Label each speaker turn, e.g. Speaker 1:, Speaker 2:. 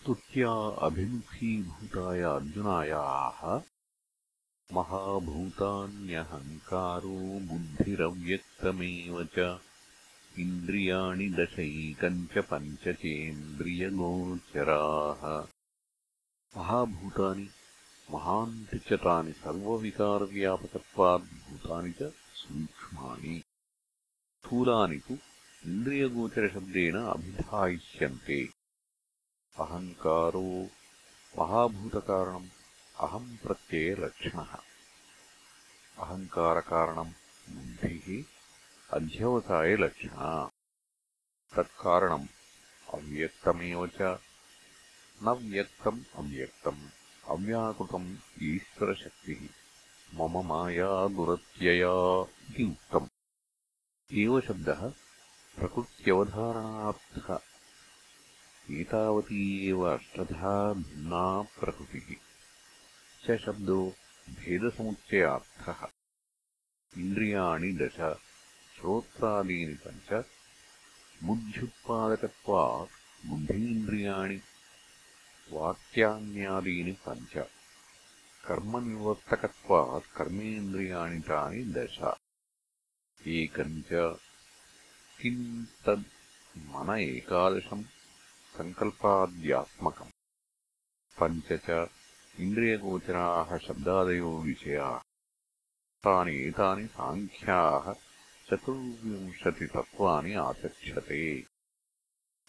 Speaker 1: स्तुत्या अभिमुखीभूताय अर्जुनायाः महाभूतान्यहङ्कारो बुद्धिरव्यक्तमेव च इन्द्रियाणि दशैकम् च पञ्चचेन्द्रियगोचराः। महाभूतानि महान्ति च तानि सर्वविकारव्यापकत्वाद्भूतानि च सूक्ष्माणि। स्थूलानि तु इन्द्रियगोचरशब्देन अभिधायिष्यन्ते अहङ्कारो महाभूतकारणम् अहम् प्रत्ययलक्षणः अहङ्कारकारणम् बुद्धिः अध्यवसायलक्षणा तत्कारणम् अव्यक्तमेव च। न व्यक्तम् अव्यक्तम्। अव्याकृतम् ईश्वरशक्तिः। मम माया दुरत्यया इति उक्तम् एव शब्दः प्रकृत्यवधारणार्थः एतावती एव अष्टधा भिन्ना प्रकृतिः। च शब्दो भेदसमुच्चयार्थः। इन्द्रियाणि दश श्रोत्रादीनि पञ्च बुद्ध्युत्पादकत्वात् बुद्धीन्द्रियाणि वाक्यान्यादीनि पञ्च कर्मनिवर्तकत्वात् कर्मेन्द्रियाणि तानि दश। एकम् च किम् तद् मन एकादशम् सङ्कल्पाद्यात्मकम् पञ्च च इन्द्रियगोचराः शब्दादयो विषयाः। तानि एतानि साङ्ख्याः चतुर्विंशतितत्त्वानि आचक्षते